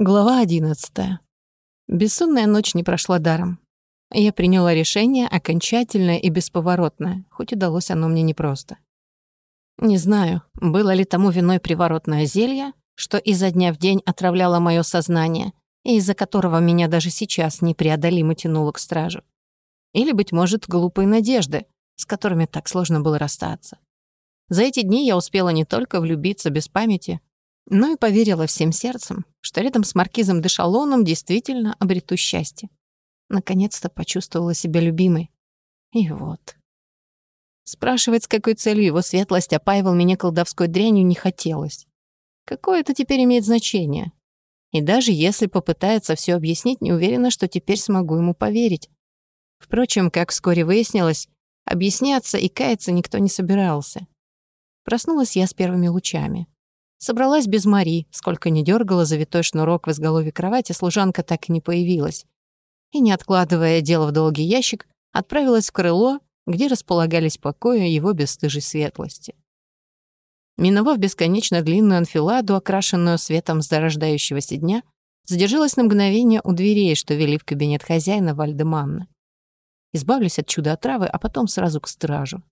Глава одиннадцатая. Бессонная ночь не прошла даром. Я приняла решение окончательное и бесповоротное, хоть и далось оно мне непросто. Не знаю, было ли тому виной приворотное зелье, что изо дня в день отравляло мое сознание, и из-за которого меня даже сейчас непреодолимо тянуло к стражу. Или, быть может, глупые надежды, с которыми так сложно было расстаться. За эти дни я успела не только влюбиться без памяти, но и поверила всем сердцем, что рядом с маркизом де Шалоном действительно обрету счастье. Наконец-то почувствовала себя любимой. И вот. Спрашивать, с какой целью его светлость опаивал меня колдовской дрянью, не хотелось. Какое это теперь имеет значение? И даже если попытается все объяснить, не уверена, что теперь смогу ему поверить. Впрочем, как вскоре выяснилось, объясняться и каяться никто не собирался. Проснулась я с первыми лучами. Собралась без Мари, сколько ни дергала завитой шнурок в изголовье кровати, служанка так и не появилась. И, не откладывая дело в долгий ящик, отправилась в крыло, где располагались покои его бесстыжей светлости. Миновав бесконечно длинную анфиладу, окрашенную светом зарождающегося дня, задержалась на мгновение у дверей, что вели в кабинет хозяина Вальдеманна. Избавлюсь от чуда отравы, а потом сразу к стражу.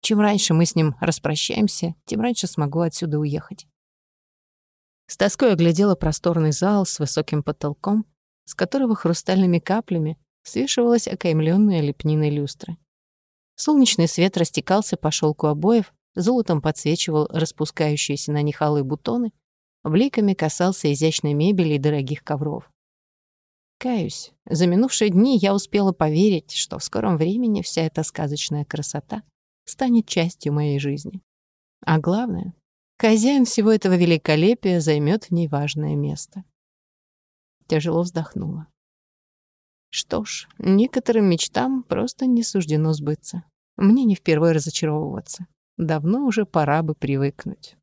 Чем раньше мы с ним распрощаемся, тем раньше смогу отсюда уехать. С тоской оглядела просторный зал с высоким потолком, с которого хрустальными каплями свешивалась окаймленная лепниной люстра. Солнечный свет растекался по шелку обоев, золотом подсвечивал распускающиеся на них алые бутоны, бликами касался изящной мебели и дорогих ковров. Каюсь, за минувшие дни я успела поверить, что в скором времени вся эта сказочная красота станет частью моей жизни. А главное, Хозяин всего этого великолепия займет в ней важное место. Тяжело вздохнула. Что ж, некоторым мечтам просто не суждено сбыться. Мне не впервые разочаровываться. Давно уже пора бы привыкнуть.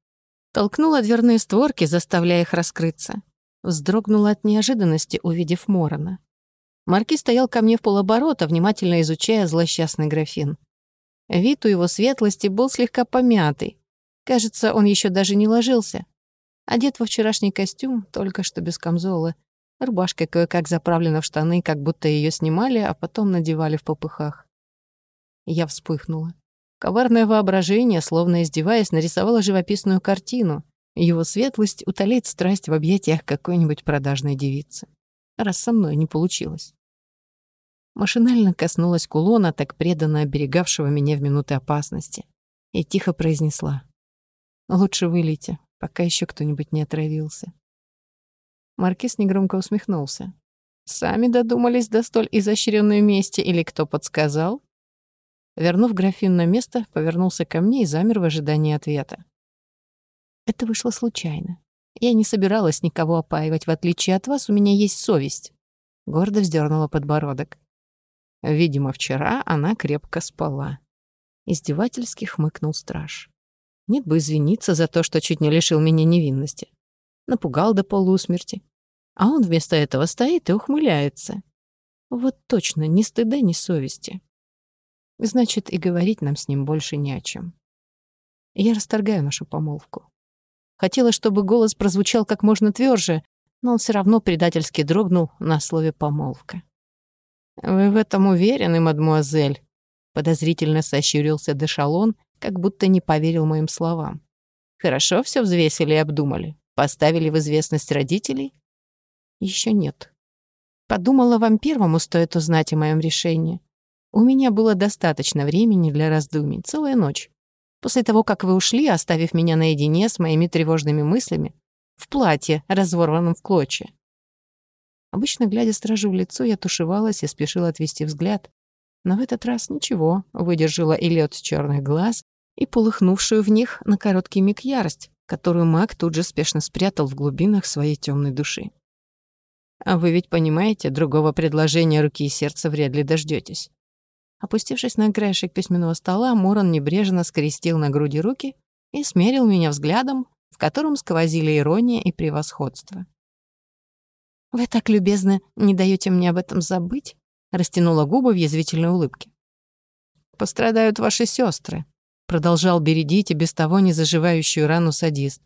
Толкнула дверные створки, заставляя их раскрыться. Вздрогнула от неожиданности, увидев Морона. Марки стоял ко мне в полоборота, внимательно изучая злосчастный графин. Вид у его светлости был слегка помятый, Кажется, он еще даже не ложился. Одет во вчерашний костюм, только что без камзола. Рубашка кое-как заправлена в штаны, как будто ее снимали, а потом надевали в попыхах. Я вспыхнула. Коварное воображение, словно издеваясь, нарисовало живописную картину. Его светлость утолит страсть в объятиях какой-нибудь продажной девицы. Раз со мной не получилось. Машинально коснулась кулона, так преданно оберегавшего меня в минуты опасности, и тихо произнесла. Лучше вылейте, пока еще кто-нибудь не отравился. Маркиз негромко усмехнулся. Сами додумались до столь изощренной мести или кто подсказал? Вернув графин на место, повернулся ко мне и замер в ожидании ответа. Это вышло случайно. Я не собиралась никого опаивать, в отличие от вас, у меня есть совесть. Гордо вздернула подбородок. Видимо, вчера она крепко спала. Издевательски хмыкнул страж. Нет бы извиниться за то, что чуть не лишил меня невинности. Напугал до полусмерти. А он вместо этого стоит и ухмыляется. Вот точно, ни стыда, ни совести. Значит, и говорить нам с ним больше не о чем. Я расторгаю нашу помолвку. Хотела, чтобы голос прозвучал как можно тверже, но он все равно предательски дрогнул на слове «помолвка». «Вы в этом уверены, мадмуазель?» Подозрительно сощурился Дешалон как будто не поверил моим словам. Хорошо все взвесили и обдумали. Поставили в известность родителей? Еще нет. Подумала, вам первому стоит узнать о моем решении. У меня было достаточно времени для раздумий, целая ночь. После того, как вы ушли, оставив меня наедине с моими тревожными мыслями, в платье, разорванном в клочья. Обычно, глядя стражу в лицо, я тушевалась и спешила отвести взгляд. Но в этот раз ничего, выдержала и лед с черных глаз, и полыхнувшую в них на короткий миг ярость, которую маг тут же спешно спрятал в глубинах своей темной души. А вы ведь понимаете, другого предложения руки и сердца вряд ли дождетесь. Опустившись на краешек письменного стола, Моран небрежно скрестил на груди руки и смерил меня взглядом, в котором сквозили ирония и превосходство. «Вы так любезно не даете мне об этом забыть?» растянула губы в язвительной улыбке. «Пострадают ваши сестры, продолжал бередить и без того не заживающую рану садист.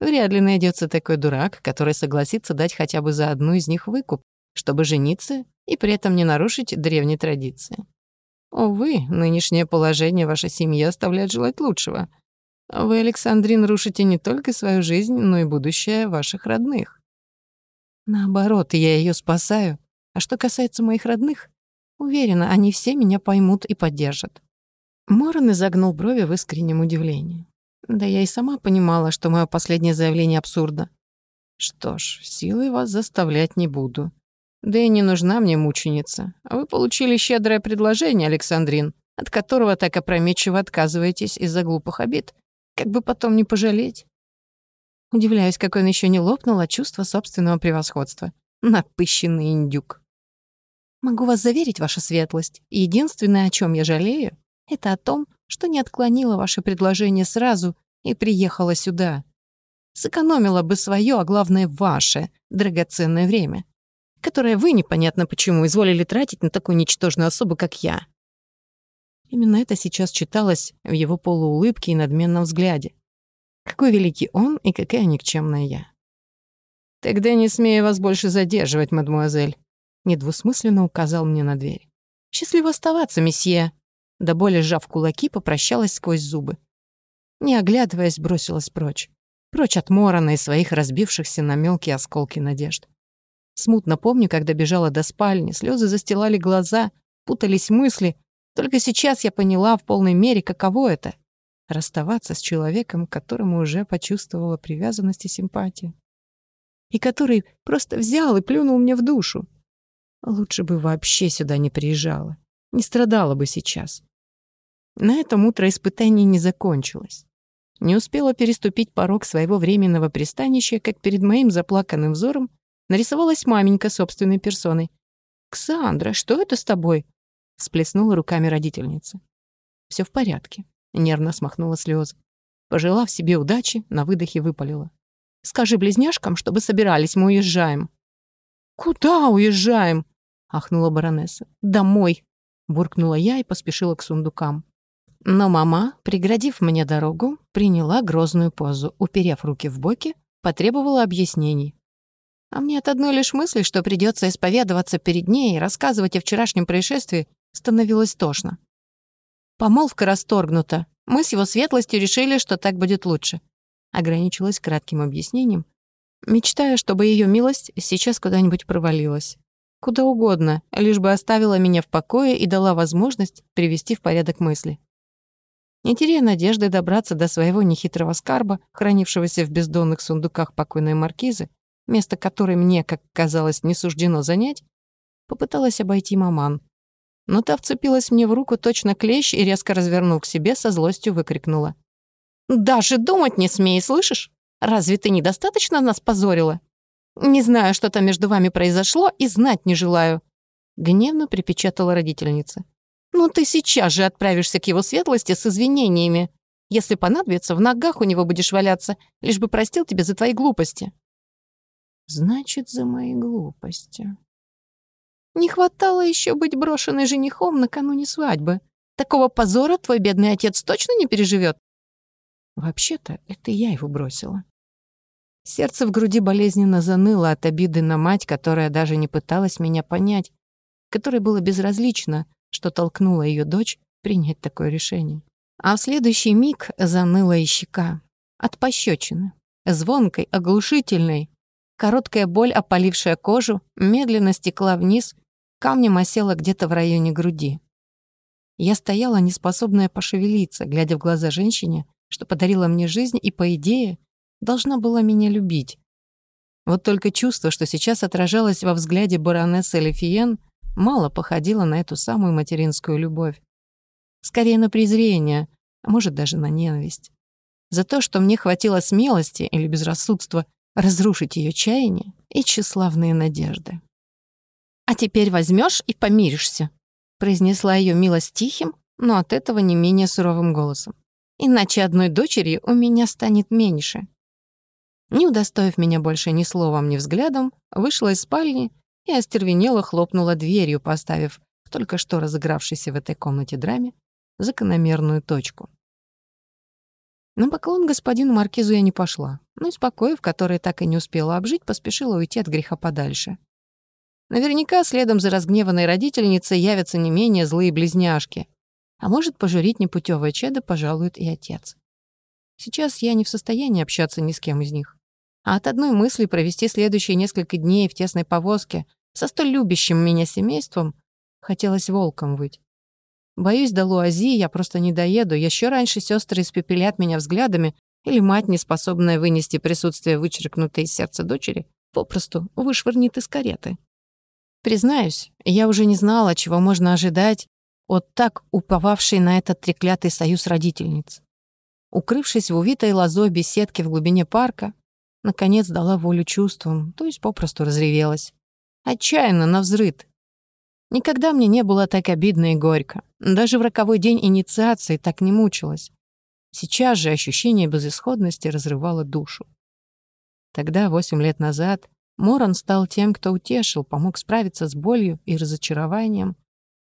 Вряд ли найдется такой дурак, который согласится дать хотя бы за одну из них выкуп, чтобы жениться и при этом не нарушить древние традиции. Увы, нынешнее положение вашей семьи оставляет желать лучшего. Вы, Александрин, рушите не только свою жизнь, но и будущее ваших родных. Наоборот, я ее спасаю. А что касается моих родных, уверена, они все меня поймут и поддержат. Моран изогнул брови в искреннем удивлении. Да я и сама понимала, что мое последнее заявление абсурдно. Что ж, силой вас заставлять не буду. Да и не нужна мне мученица. Вы получили щедрое предложение, Александрин, от которого так опрометчиво отказываетесь из-за глупых обид. Как бы потом не пожалеть. Удивляюсь, как он еще не лопнул от чувства собственного превосходства. Напыщенный индюк. Могу вас заверить, ваша светлость, единственное, о чем я жалею, это о том, что не отклонила ваше предложение сразу и приехала сюда. Сэкономила бы свое, а главное, ваше драгоценное время, которое вы, непонятно почему, изволили тратить на такую ничтожную особу, как я. Именно это сейчас читалось в его полуулыбке и надменном взгляде. Какой великий он и какая никчемная я. «Тогда не смею вас больше задерживать, мадмуазель», недвусмысленно указал мне на дверь. «Счастливо оставаться, месье», до боли сжав кулаки, попрощалась сквозь зубы. Не оглядываясь, бросилась прочь. Прочь от Морона и своих разбившихся на мелкие осколки надежд. Смутно помню, когда бежала до спальни, слезы застилали глаза, путались мысли. Только сейчас я поняла в полной мере, каково это — расставаться с человеком, к которому уже почувствовала привязанность и симпатию. И который просто взял и плюнул мне в душу. Лучше бы вообще сюда не приезжала, не страдала бы сейчас. На этом утро испытаний не закончилось. Не успела переступить порог своего временного пристанища, как перед моим заплаканным взором нарисовалась маменька собственной персоной. «Ксандра, что это с тобой?» — всплеснула руками родительница. Все в порядке», — нервно смахнула слезы. Пожелав себе удачи, на выдохе выпалила. «Скажи близняшкам, чтобы собирались, мы уезжаем». «Куда уезжаем?» — ахнула баронесса. «Домой», — буркнула я и поспешила к сундукам. Но мама, преградив мне дорогу, приняла грозную позу, уперев руки в боки, потребовала объяснений. А мне от одной лишь мысли, что придется исповедоваться перед ней и рассказывать о вчерашнем происшествии, становилось тошно. Помолвка расторгнута. Мы с его светлостью решили, что так будет лучше. Ограничилась кратким объяснением, мечтая, чтобы ее милость сейчас куда-нибудь провалилась. Куда угодно, лишь бы оставила меня в покое и дала возможность привести в порядок мысли. Не теряя надежды добраться до своего нехитрого скарба, хранившегося в бездонных сундуках покойной маркизы, место которой мне, как казалось, не суждено занять, попыталась обойти маман. Но та вцепилась мне в руку точно клещ и, резко развернув к себе, со злостью выкрикнула. «Даже думать не смей, слышишь? Разве ты недостаточно нас позорила? Не знаю, что там между вами произошло, и знать не желаю». Гневно припечатала родительница. «Ну ты сейчас же отправишься к его светлости с извинениями. Если понадобится, в ногах у него будешь валяться, лишь бы простил тебя за твои глупости». «Значит, за мои глупости». Не хватало еще быть брошенной женихом накануне свадьбы. Такого позора твой бедный отец точно не переживет. Вообще-то, это я его бросила. Сердце в груди болезненно заныло от обиды на мать, которая даже не пыталась меня понять, которой было безразлично, что толкнуло ее дочь принять такое решение. А в следующий миг заныла и щека. От пощечины. Звонкой, оглушительной. Короткая боль, опалившая кожу, медленно стекла вниз, камнем осела где-то в районе груди. Я стояла, неспособная пошевелиться, глядя в глаза женщине, что подарила мне жизнь и, по идее, должна была меня любить. Вот только чувство, что сейчас отражалось во взгляде баронессы Лефиен, мало походило на эту самую материнскую любовь. Скорее на презрение, а может даже на ненависть. За то, что мне хватило смелости или безрассудства разрушить ее чаяние и тщеславные надежды. «А теперь возьмешь и помиришься», произнесла ее милость тихим, но от этого не менее суровым голосом. «Иначе одной дочери у меня станет меньше». Не удостоив меня больше ни словом, ни взглядом, вышла из спальни и остервенело хлопнула дверью, поставив только что разыгравшейся в этой комнате драме закономерную точку. На поклон господину Маркизу я не пошла, но из покоев, которые так и не успела обжить, поспешила уйти от греха подальше. Наверняка следом за разгневанной родительницей явятся не менее злые близняшки. А может, пожурить непутевое чадо пожалует и отец. Сейчас я не в состоянии общаться ни с кем из них. А от одной мысли провести следующие несколько дней в тесной повозке со столь любящим меня семейством хотелось волком выть. Боюсь, до Луази я просто не доеду. Еще раньше сестры испепелят меня взглядами, или мать, не способная вынести присутствие вычеркнутой из сердца дочери, попросту вышвырнет из кареты. Признаюсь, я уже не знала, чего можно ожидать от так уповавшей на этот треклятый союз родительниц. Укрывшись в увитой лозой беседке в глубине парка, наконец дала волю чувствам, то есть попросту разревелась. Отчаянно, навзрыд. Никогда мне не было так обидно и горько. Даже в роковой день инициации так не мучилась. Сейчас же ощущение безысходности разрывало душу. Тогда, восемь лет назад, Моран стал тем, кто утешил, помог справиться с болью и разочарованием.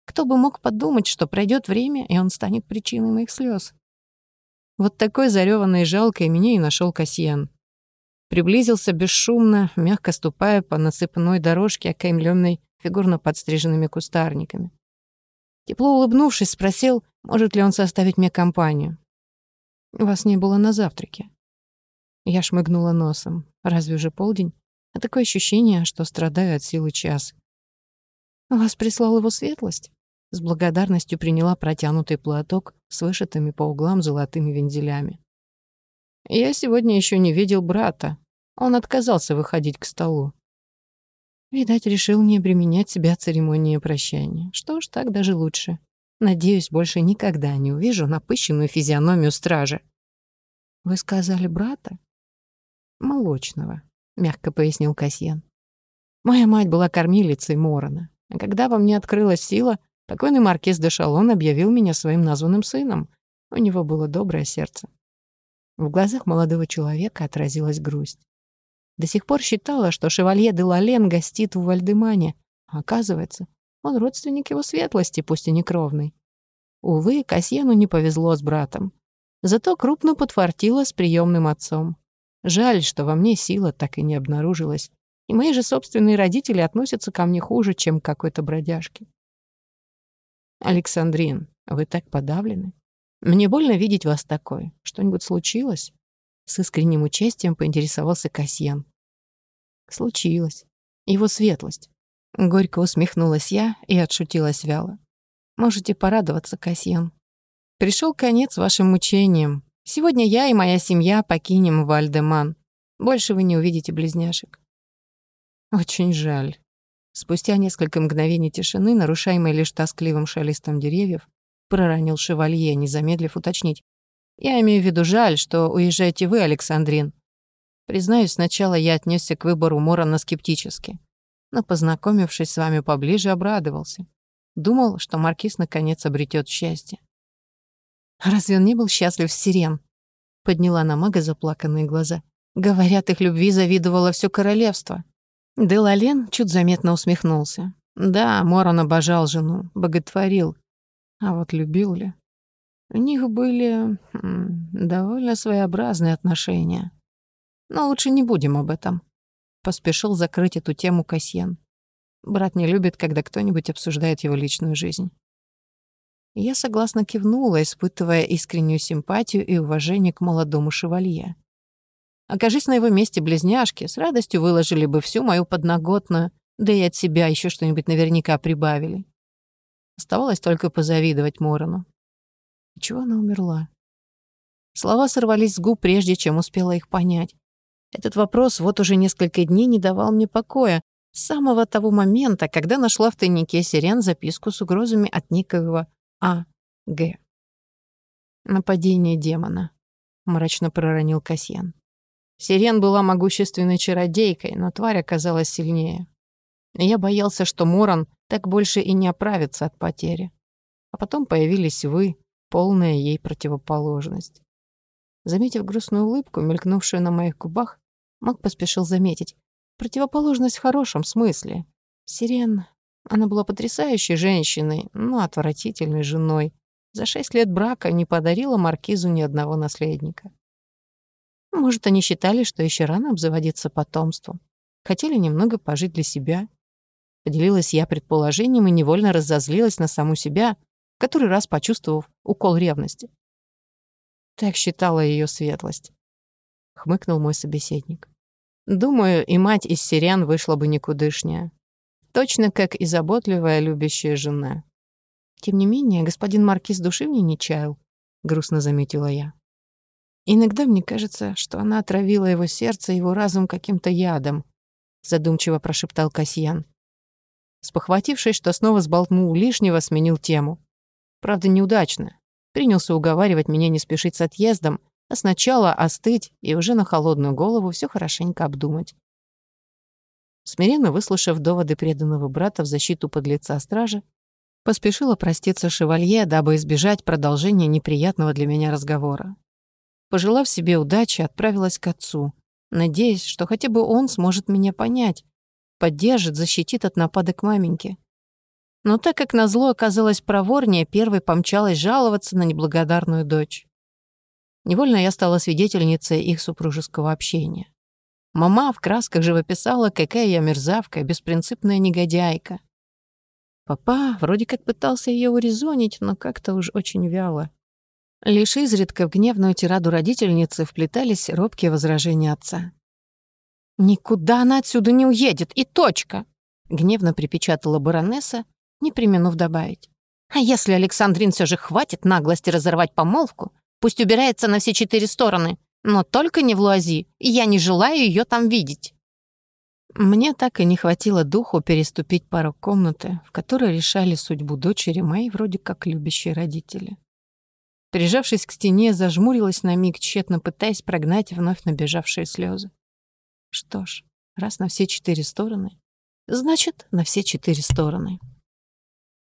Кто бы мог подумать, что пройдет время, и он станет причиной моих слез. Вот такой зареванной и жалкой меня и нашел Касьян. Приблизился бесшумно, мягко ступая по насыпанной дорожке, окаймленной фигурно подстриженными кустарниками. Тепло улыбнувшись, спросил, может ли он составить мне компанию. «Вас не было на завтраке». Я шмыгнула носом. Разве уже полдень? А такое ощущение, что страдаю от силы час. «Вас прислал его светлость?» С благодарностью приняла протянутый платок с вышитыми по углам золотыми вензелями. «Я сегодня еще не видел брата. Он отказался выходить к столу. Видать, решил не обременять себя церемонией прощания. Что ж, так даже лучше. Надеюсь, больше никогда не увижу напыщенную физиономию стражи. «Вы сказали брата?» «Молочного», — мягко пояснил Касьян. «Моя мать была кормилицей Морона, а когда во мне открылась сила, покойный маркиз де Шалон объявил меня своим названным сыном. У него было доброе сердце». В глазах молодого человека отразилась грусть. До сих пор считала, что шевалье де Лален гостит в Вальдемане. А оказывается, он родственник его светлости, пусть и не кровный. Увы, Касьену не повезло с братом. Зато крупно подфартило с приемным отцом. Жаль, что во мне сила так и не обнаружилась, и мои же собственные родители относятся ко мне хуже, чем к какой-то бродяжке. «Александрин, вы так подавлены. Мне больно видеть вас такой. Что-нибудь случилось?» С искренним участием поинтересовался Касьян. Случилось. Его светлость. Горько усмехнулась я и отшутилась вяло. Можете порадоваться, Касьян. Пришел конец вашим мучениям. Сегодня я и моя семья покинем Вальдеман. Больше вы не увидите близняшек. Очень жаль. Спустя несколько мгновений тишины, нарушаемой лишь тоскливым шелестом деревьев, проронил шевалье, не замедлив уточнить. Я имею в виду жаль, что уезжаете вы, Александрин. Признаюсь, сначала я отнесся к выбору Морона скептически. Но, познакомившись с вами поближе, обрадовался. Думал, что Маркиз наконец обретет счастье. «Разве он не был счастлив с Сирен?» Подняла на мага заплаканные глаза. Говорят, их любви завидовало все королевство. Делален чуть заметно усмехнулся. Да, Морон обожал жену, боготворил. А вот любил ли? У них были довольно своеобразные отношения. Но лучше не будем об этом. Поспешил закрыть эту тему Касьян. Брат не любит, когда кто-нибудь обсуждает его личную жизнь. Я согласно кивнула, испытывая искреннюю симпатию и уважение к молодому шевалье. Окажись на его месте близняшки, с радостью выложили бы всю мою подноготную, да и от себя еще что-нибудь наверняка прибавили. Оставалось только позавидовать Морону. Чего она умерла? Слова сорвались с губ, прежде чем успела их понять. Этот вопрос вот уже несколько дней не давал мне покоя, с самого того момента, когда нашла в тайнике сирен записку с угрозами от некоего А. Г. «Нападение демона», — мрачно проронил Касьян. Сирен была могущественной чародейкой, но тварь оказалась сильнее. Я боялся, что Моран так больше и не оправится от потери. А потом появились вы, полная ей противоположность. Заметив грустную улыбку, мелькнувшую на моих губах, Мак поспешил заметить. Противоположность в хорошем смысле. Сирен... Она была потрясающей женщиной, но отвратительной женой. за шесть лет брака не подарила Маркизу ни одного наследника. Может, они считали, что еще рано обзаводиться потомством. Хотели немного пожить для себя. Поделилась я предположением и невольно разозлилась на саму себя, который раз почувствовав укол ревности. Так считала ее светлость. Хмыкнул мой собеседник. Думаю, и мать из сирян вышла бы никудышняя. Точно как и заботливая, любящая жена. Тем не менее, господин Маркиз души мне не чаял, грустно заметила я. Иногда мне кажется, что она отравила его сердце и его разум каким-то ядом, задумчиво прошептал Касьян. Спохватившись, что снова сболтнул лишнего, сменил тему. Правда, неудачно. Принялся уговаривать меня не спешить с отъездом, а сначала остыть и уже на холодную голову все хорошенько обдумать. Смиренно выслушав доводы преданного брата в защиту подлеца стражи, поспешила проститься шевалье, дабы избежать продолжения неприятного для меня разговора. Пожелав себе удачи, отправилась к отцу, надеясь, что хотя бы он сможет меня понять, поддержит, защитит от нападок маменьки. Но так как назло оказалась проворнее, первой помчалась жаловаться на неблагодарную дочь. Невольно я стала свидетельницей их супружеского общения. Мама в красках живописала, какая я мерзавка, беспринципная негодяйка. Папа вроде как пытался ее урезонить, но как-то уж очень вяло. Лишь изредка в гневную тираду родительницы вплетались робкие возражения отца. «Никуда она отсюда не уедет, и точка!» — гневно припечатала баронесса, не применув добавить. «А если Александрин все же хватит наглости разорвать помолвку, пусть убирается на все четыре стороны, но только не в Луази, и я не желаю ее там видеть». Мне так и не хватило духу переступить пару комнаты, в которой решали судьбу дочери моей вроде как любящие родители. Прижавшись к стене, зажмурилась на миг, тщетно пытаясь прогнать вновь набежавшие слезы. Что ж, раз на все четыре стороны, значит, на все четыре стороны.